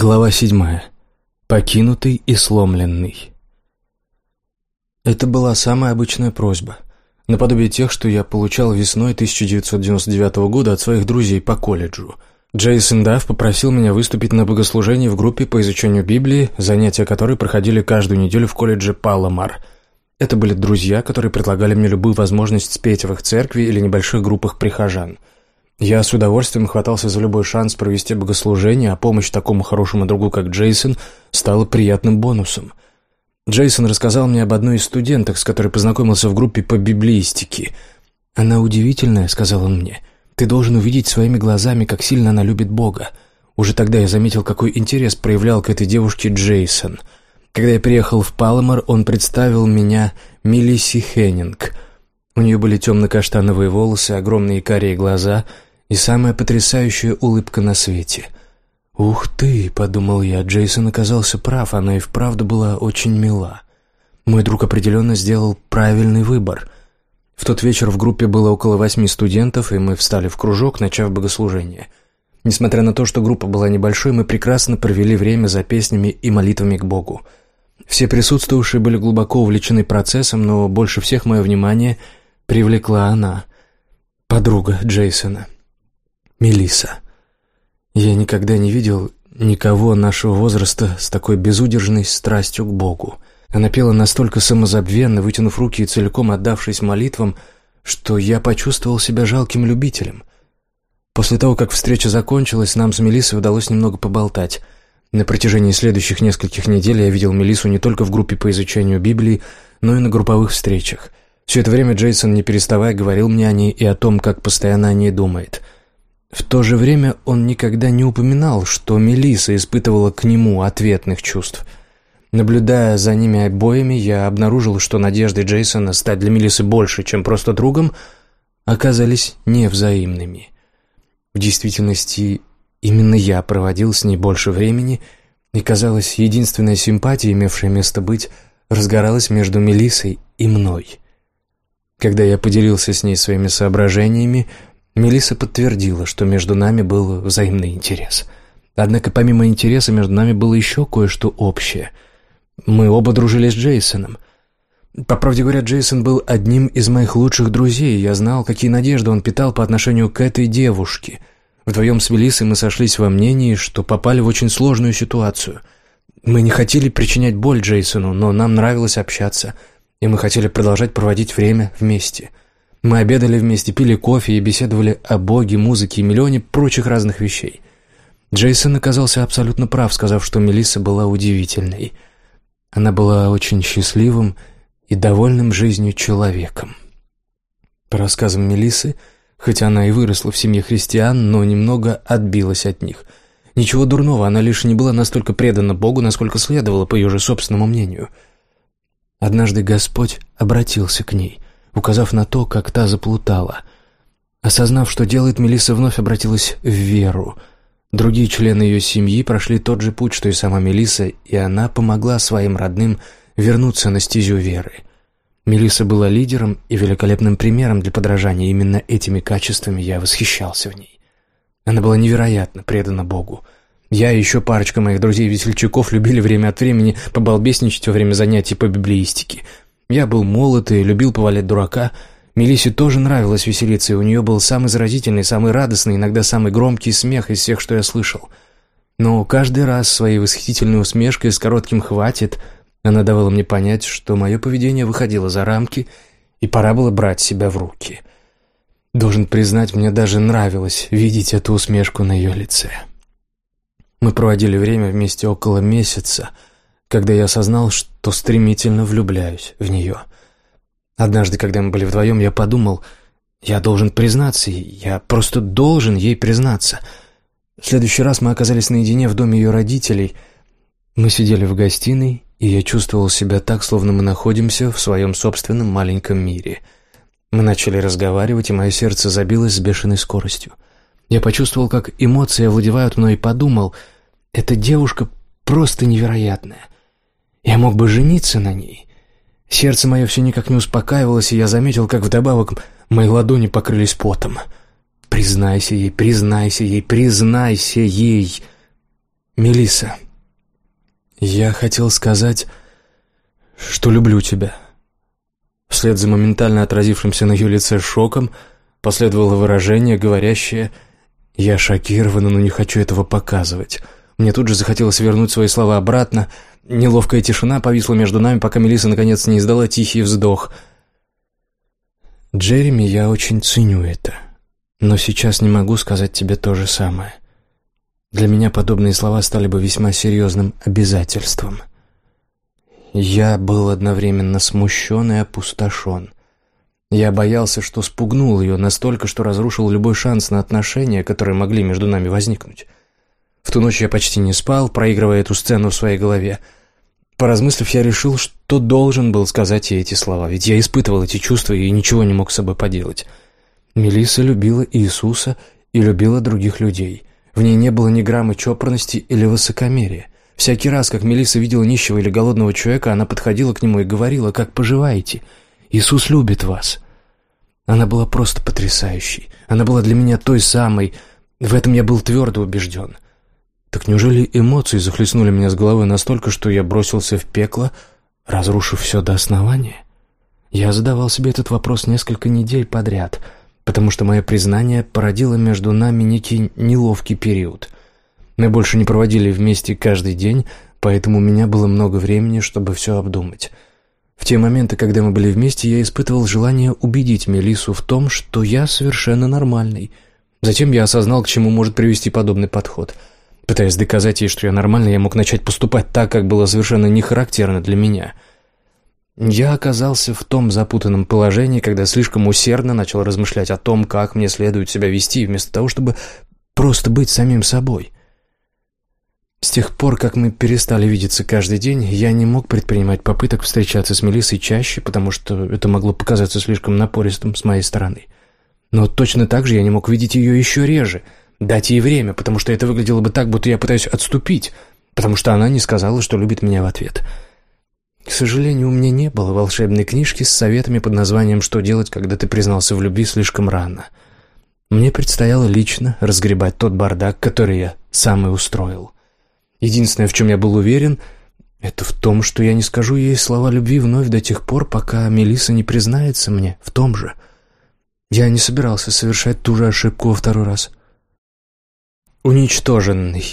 Глава седьмая. Покинутый и сломленный. Это была самая обычная просьба, наподобие тех, что я получал весной 1999 года от своих друзей по колледжу. Джейсон Дафф попросил меня выступить на богослужении в группе по изучению Библии, занятия которой проходили каждую неделю в колледже Паламар. Это были друзья, которые предлагали мне любую возможность спеть в их церкви или небольших группах прихожан – я с удовольствием хватался за любой шанс провести богослужение, а помощь такому хорошему другу, как Джейсон, стала приятным бонусом. Джейсон рассказал мне об одной из студенток, с которой познакомился в группе по библиистике. «Она удивительная», — сказал он мне. «Ты должен увидеть своими глазами, как сильно она любит Бога». Уже тогда я заметил, какой интерес проявлял к этой девушке Джейсон. Когда я приехал в Палмер, он представил меня Мелисси Хеннинг. У нее были темно-каштановые волосы, огромные карие глаза — и самая потрясающая улыбка на свете. «Ух ты!» — подумал я, Джейсон оказался прав, она и вправду была очень мила. Мой друг определенно сделал правильный выбор. В тот вечер в группе было около восьми студентов, и мы встали в кружок, начав богослужение. Несмотря на то, что группа была небольшой, мы прекрасно провели время за песнями и молитвами к Богу. Все присутствующие были глубоко увлечены процессом, но больше всех мое внимание привлекла она, подруга Джейсона. Мелиса. Я никогда не видел никого нашего возраста с такой безудержной страстью к Богу. Она пела настолько самозабвенно, вытянув руки и целиком отдавшись молитвам, что я почувствовал себя жалким любителем. После того, как встреча закончилась, нам с Мелиссой удалось немного поболтать. На протяжении следующих нескольких недель я видел Мелиссу не только в группе по изучению Библии, но и на групповых встречах. Все это время Джейсон, не переставая, говорил мне о ней и о том, как постоянно о ней думает — в то же время он никогда не упоминал, что Мелиса испытывала к нему ответных чувств. Наблюдая за ними обоими, я обнаружил, что надежды Джейсона стать для Мелисы больше, чем просто другом, оказались невзаимными. В действительности, именно я проводил с ней больше времени, и, казалось, единственная симпатия, имевшая место быть, разгоралась между Мелисой и мной. Когда я поделился с ней своими соображениями, Мелисса подтвердила, что между нами был взаимный интерес. Однако помимо интереса между нами было еще кое-что общее. Мы оба дружили с Джейсоном. По правде говоря, Джейсон был одним из моих лучших друзей, я знал, какие надежды он питал по отношению к этой девушке. Вдвоем с Мелиссой мы сошлись во мнении, что попали в очень сложную ситуацию. Мы не хотели причинять боль Джейсону, но нам нравилось общаться, и мы хотели продолжать проводить время вместе — мы обедали вместе, пили кофе и беседовали о боге, музыке и миллионе прочих разных вещей. Джейсон оказался абсолютно прав, сказав, что Мелисса была удивительной. Она была очень счастливым и довольным жизнью человеком. По рассказам Мелиссы, хоть она и выросла в семье христиан, но немного отбилась от них. Ничего дурного, она лишь не была настолько предана Богу, насколько следовало, по ее же собственному мнению. Однажды Господь обратился к ней — указав на то, как та заплутала. Осознав, что делает, Мелисса вновь обратилась в веру. Другие члены ее семьи прошли тот же путь, что и сама Мелисса, и она помогла своим родным вернуться на стезю веры. Мелисса была лидером и великолепным примером для подражания. Именно этими качествами я восхищался в ней. Она была невероятно предана Богу. Я и еще парочка моих друзей-весельчаков любили время от времени побалбесничать во время занятий по библиистике – я был молод и любил повалять дурака. Мелисе тоже нравилось веселиться, и у нее был самый заразительный, самый радостный, иногда самый громкий смех из всех, что я слышал. Но каждый раз своей восхитительной усмешкой с коротким «хватит» она давала мне понять, что мое поведение выходило за рамки, и пора было брать себя в руки. Должен признать, мне даже нравилось видеть эту усмешку на ее лице. Мы проводили время вместе около месяца — когда я осознал, что стремительно влюбляюсь в нее. Однажды, когда мы были вдвоем, я подумал, я должен признаться я просто должен ей признаться. В следующий раз мы оказались наедине в доме ее родителей. Мы сидели в гостиной, и я чувствовал себя так, словно мы находимся в своем собственном маленьком мире. Мы начали разговаривать, и мое сердце забилось с бешеной скоростью. Я почувствовал, как эмоции овладевают мной, и подумал, эта девушка просто невероятная — я мог бы жениться на ней. Сердце мое все никак не успокаивалось, и я заметил, как вдобавок мои ладони покрылись потом. «Признайся ей, признайся ей, признайся ей!» Мелисса, я хотел сказать, что люблю тебя». Вслед за моментально отразившимся на ее лице шоком последовало выражение, говорящее «Я шокирована, но не хочу этого показывать». Мне тут же захотелось вернуть свои слова обратно. Неловкая тишина повисла между нами, пока Мелисса наконец не издала тихий вздох. «Джереми, я очень ценю это, но сейчас не могу сказать тебе то же самое. Для меня подобные слова стали бы весьма серьезным обязательством». Я был одновременно смущен и опустошен. Я боялся, что спугнул ее настолько, что разрушил любой шанс на отношения, которые могли между нами возникнуть. В ту ночь я почти не спал, проигрывая эту сцену в своей голове. Поразмыслив, я решил, что должен был сказать ей эти слова, ведь я испытывал эти чувства и ничего не мог с собой поделать. Мелисса любила Иисуса и любила других людей. В ней не было ни грамма чопорности или высокомерия. Всякий раз, как Мелисса видела нищего или голодного человека, она подходила к нему и говорила, как поживаете. Иисус любит вас. Она была просто потрясающей. Она была для меня той самой. В этом я был твердо убежден. Так неужели эмоции захлестнули меня с головы настолько, что я бросился в пекло, разрушив все до основания? Я задавал себе этот вопрос несколько недель подряд, потому что мое признание породило между нами некий неловкий период — мы больше не проводили вместе каждый день, поэтому у меня было много времени, чтобы все обдумать. В те моменты, когда мы были вместе, я испытывал желание убедить Мелису в том, что я совершенно нормальный. Затем я осознал, к чему может привести подобный подход. Пытаясь доказать ей, что я нормальный, я мог начать поступать так, как было совершенно не характерно для меня. Я оказался в том запутанном положении, когда слишком усердно начал размышлять о том, как мне следует себя вести, вместо того, чтобы просто быть самим собой. С тех пор, как мы перестали видеться каждый день, я не мог предпринимать попыток встречаться с Мелиссой чаще, потому что это могло показаться слишком напористым с моей стороны. Но точно так же я не мог видеть ее еще реже, дать ей время, потому что это выглядело бы так, будто я пытаюсь отступить, потому что она не сказала, что любит меня в ответ. К сожалению, у меня не было волшебной книжки с советами под названием «Что делать, когда ты признался в любви слишком рано». Мне предстояло лично разгребать тот бардак, который я сам и устроил. Единственное, в чем я был уверен, это в том, что я не скажу ей слова любви вновь до тех пор, пока Мелиса не признается мне в том же. Я не собирался совершать ту же ошибку во второй раз. Уничтоженный.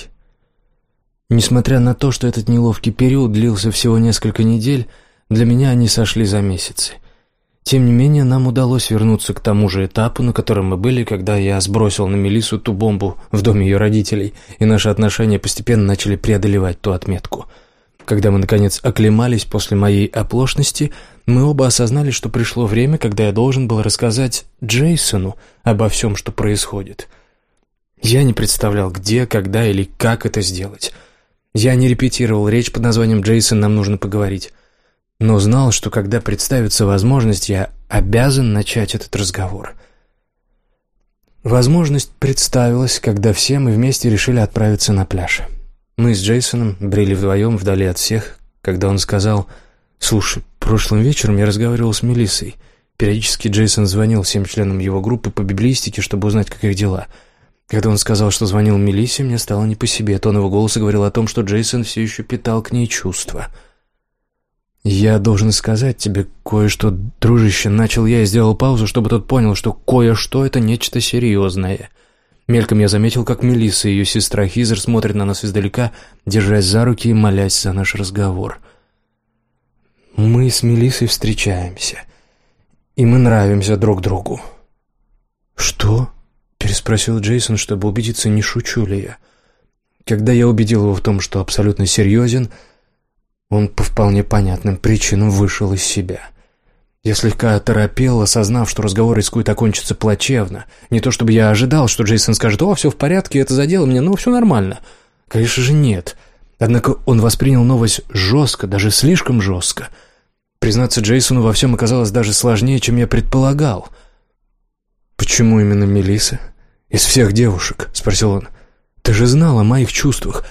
Несмотря на то, что этот неловкий период длился всего несколько недель, для меня они сошли за месяцы. Тем не менее, нам удалось вернуться к тому же этапу, на котором мы были, когда я сбросил на Мелису ту бомбу в доме ее родителей, и наши отношения постепенно начали преодолевать ту отметку. Когда мы, наконец, оклемались после моей оплошности, мы оба осознали, что пришло время, когда я должен был рассказать Джейсону обо всем, что происходит. Я не представлял, где, когда или как это сделать. Я не репетировал речь под названием «Джейсон, нам нужно поговорить» но знал, что когда представится возможность, я обязан начать этот разговор. Возможность представилась, когда все мы вместе решили отправиться на пляж. Мы с Джейсоном брели вдвоем вдали от всех, когда он сказал «Слушай, прошлым вечером я разговаривал с Мелиссой. Периодически Джейсон звонил всем членам его группы по библистике, чтобы узнать, как их дела. Когда он сказал, что звонил Мелиссе, мне стало не по себе. Тон его голоса говорил о том, что Джейсон все еще питал к ней чувства». «Я должен сказать тебе кое-что, дружище», — начал я и сделал паузу, чтобы тот понял, что кое-что — это нечто серьезное. Мельком я заметил, как Мелисса и ее сестра Хизер смотрят на нас издалека, держась за руки и молясь за наш разговор. Мы с Мелиссой встречаемся, и мы нравимся друг другу. «Что?» — переспросил Джейсон, чтобы убедиться, не шучу ли я. Когда я убедил его в том, что абсолютно серьезен — он по вполне понятным причинам вышел из себя. Я слегка оторопел, осознав, что разговор рискует окончиться плачевно. Не то чтобы я ожидал, что Джейсон скажет «О, все в порядке, это задело меня, ну, все нормально». Конечно же, нет. Однако он воспринял новость жестко, даже слишком жестко. Признаться Джейсону во всем оказалось даже сложнее, чем я предполагал. «Почему именно Мелиса? Из всех девушек?» — спросил он. «Ты же знал о моих чувствах.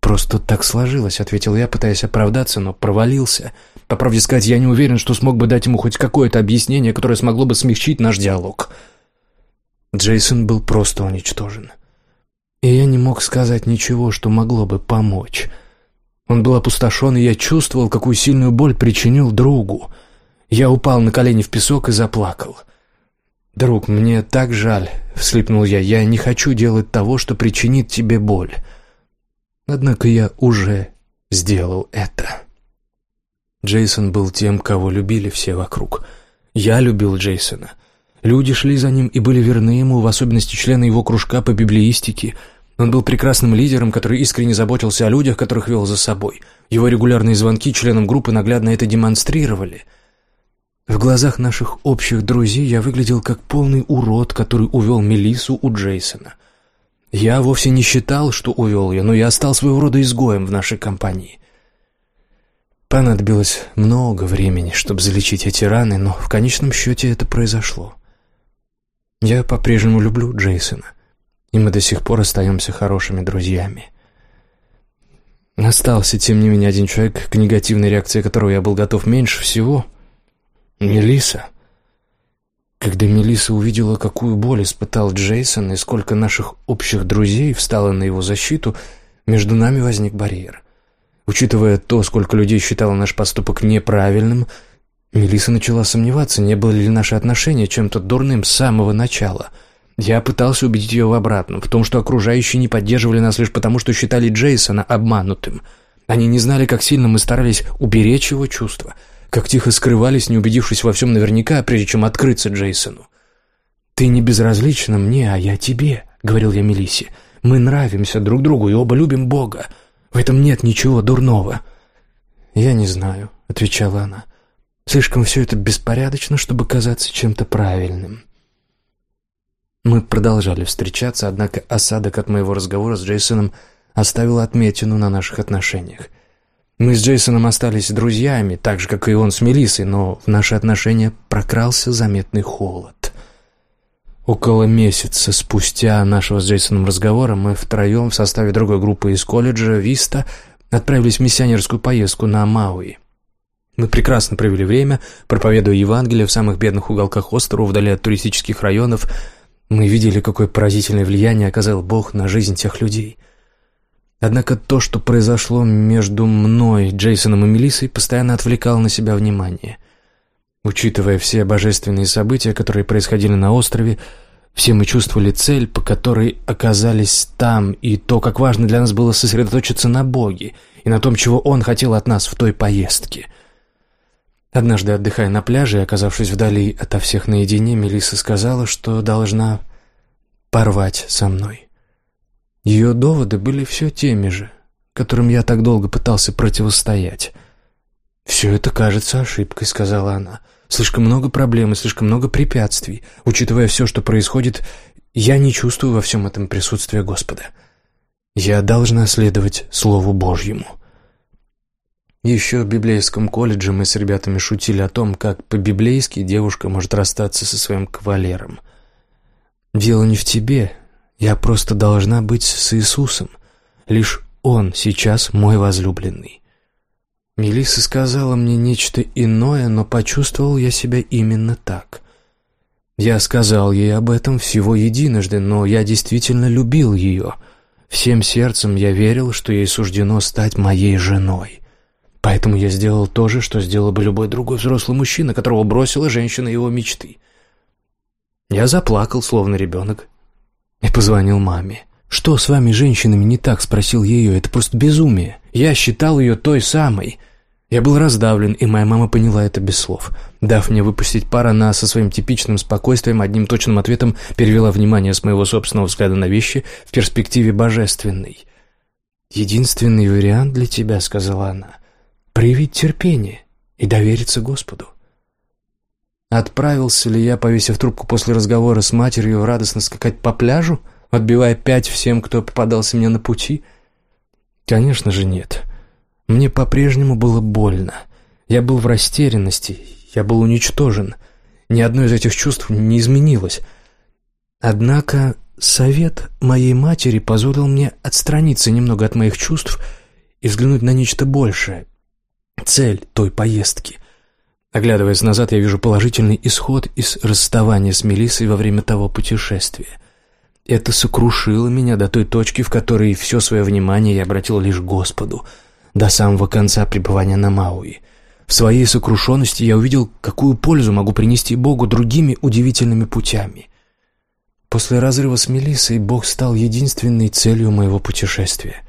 «Просто так сложилось», — ответил я, пытаясь оправдаться, но провалился. По правде сказать, я не уверен, что смог бы дать ему хоть какое-то объяснение, которое смогло бы смягчить наш диалог. Джейсон был просто уничтожен. и я не мог сказать ничего, что могло бы помочь. Он был опустошен, и я чувствовал, какую сильную боль причинил другу. Я упал на колени в песок и заплакал. «Друг, мне так жаль», — вслипнул я, — «я не хочу делать того, что причинит тебе боль». Однако я уже сделал это. Джейсон был тем, кого любили все вокруг. Я любил Джейсона. Люди шли за ним и были верны ему, в особенности члены его кружка по библеистике. Он был прекрасным лидером, который искренне заботился о людях, которых вел за собой. Его регулярные звонки членам группы наглядно это демонстрировали. В глазах наших общих друзей я выглядел как полный урод, который увел Мелиссу у Джейсона. Я вовсе не считал, что увел ее, но я стал своего рода изгоем в нашей компании. Понадобилось много времени, чтобы залечить эти раны, но в конечном счете это произошло. Я по-прежнему люблю Джейсона, и мы до сих пор остаемся хорошими друзьями. Остался, тем не менее, один человек, к негативной реакции которого я был готов меньше всего — Мелиса. Когда Мелиса увидела, какую боль испытал Джейсон и сколько наших общих друзей встало на его защиту, между нами возник барьер. Учитывая то, сколько людей считало наш поступок неправильным — Мелиса начала сомневаться, не было ли наши отношения чем-то дурным с самого начала. Я пытался убедить ее в обратном, в том, что окружающие не поддерживали нас лишь потому, что считали Джейсона обманутым. Они не знали, как сильно мы старались уберечь его чувства, как тихо скрывались, не убедившись во всем наверняка, прежде чем открыться Джейсону. «Ты не безразлична мне, а я тебе», — говорил я Мелисе. «Мы нравимся друг другу и оба любим Бога. В этом нет ничего дурного». «Я не знаю», — отвечала она. Слишком все это беспорядочно, чтобы казаться чем-то правильным. Мы продолжали встречаться, однако осадок от моего разговора с Джейсоном оставил отметину на наших отношениях. Мы с Джейсоном остались друзьями, так же, как и он с Мелиссой, но в наши отношения прокрался заметный холод. Около месяца спустя нашего с Джейсоном разговора мы втроем в составе другой группы из колледжа «Виста» отправились в миссионерскую поездку на Мауи. Мы прекрасно провели время, проповедуя Евангелие в самых бедных уголках острова, вдали от туристических районов. Мы видели, какое поразительное влияние оказал Бог на жизнь тех людей. Однако то, что произошло между мной, Джейсоном и Мелиссой, постоянно отвлекало на себя внимание. Учитывая все божественные события, которые происходили на острове, все мы чувствовали цель, по которой оказались там, и то, как важно для нас было сосредоточиться на Боге и на том, чего Он хотел от нас в той поездке — Однажды, отдыхая на пляже и оказавшись вдали ото всех наедине, Мелисса сказала, что должна порвать со мной. Ее доводы были все теми же, которым я так долго пытался противостоять. «Все это кажется ошибкой», — сказала она. «Слишком много проблем и слишком много препятствий. Учитывая все, что происходит, я не чувствую во всем этом присутствия Господа. Я должна следовать Слову Божьему». Еще в библейском колледже мы с ребятами шутили о том, как по-библейски девушка может расстаться со своим кавалером. «Дело не в тебе. Я просто должна быть с Иисусом. Лишь Он сейчас мой возлюбленный». Мелисса сказала мне нечто иное, но почувствовал я себя именно так. Я сказал ей об этом всего единожды, но я действительно любил ее. Всем сердцем я верил, что ей суждено стать моей женой. Поэтому я сделал то же, что сделал бы любой другой взрослый мужчина, которого бросила женщина его мечты. Я заплакал, словно ребенок, и позвонил маме. «Что с вами, женщинами, не так?» — спросил ее. «Это просто безумие. Я считал ее той самой». Я был раздавлен, и моя мама поняла это без слов. Дав мне выпустить пар, она со своим типичным спокойствием, одним точным ответом перевела внимание с моего собственного взгляда на вещи в перспективе божественной. «Единственный вариант для тебя», — сказала она, проявить терпение и довериться Господу. Отправился ли я, повесив трубку после разговора с матерью, радостно скакать по пляжу, отбивая пять всем, кто попадался мне на пути? Конечно же нет. Мне по-прежнему было больно. Я был в растерянности, я был уничтожен. Ни одно из этих чувств не изменилось. Однако совет моей матери позволил мне отстраниться немного от моих чувств и взглянуть на нечто большее, цель той поездки. Оглядываясь назад, я вижу положительный исход из расставания с Мелиссой во время того путешествия. Это сокрушило меня до той точки, в которой все свое внимание я обратил лишь Господу, до самого конца пребывания на Мауи. В своей сокрушенности я увидел, какую пользу могу принести Богу другими удивительными путями. После разрыва с Мелиссой Бог стал единственной целью моего путешествия.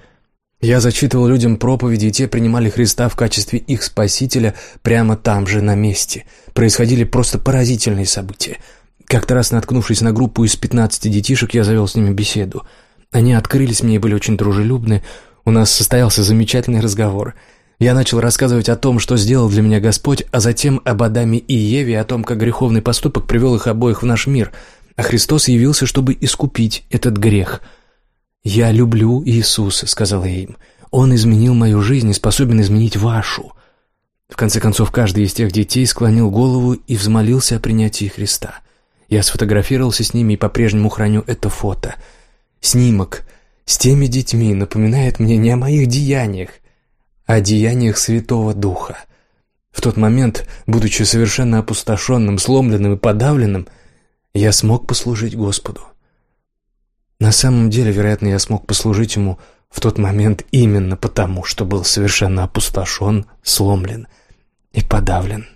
Я зачитывал людям проповеди, и те принимали Христа в качестве их спасителя прямо там же, на месте. Происходили просто поразительные события. Как-то раз, наткнувшись на группу из 15 детишек, я завел с ними беседу. Они открылись мне и были очень дружелюбны. У нас состоялся замечательный разговор. Я начал рассказывать о том, что сделал для меня Господь, а затем об Адаме и Еве, о том, как греховный поступок привел их обоих в наш мир, а Христос явился, чтобы искупить этот грех – «Я люблю Иисуса», — сказала я им. «Он изменил мою жизнь и способен изменить вашу». В конце концов, каждый из тех детей склонил голову и взмолился о принятии Христа. Я сфотографировался с ними и по-прежнему храню это фото. Снимок с теми детьми напоминает мне не о моих деяниях, а о деяниях Святого Духа. В тот момент, будучи совершенно опустошенным, сломленным и подавленным, я смог послужить Господу. На самом деле, вероятно, я смог послужить ему в тот момент именно потому, что был совершенно опустошен, сломлен и подавлен.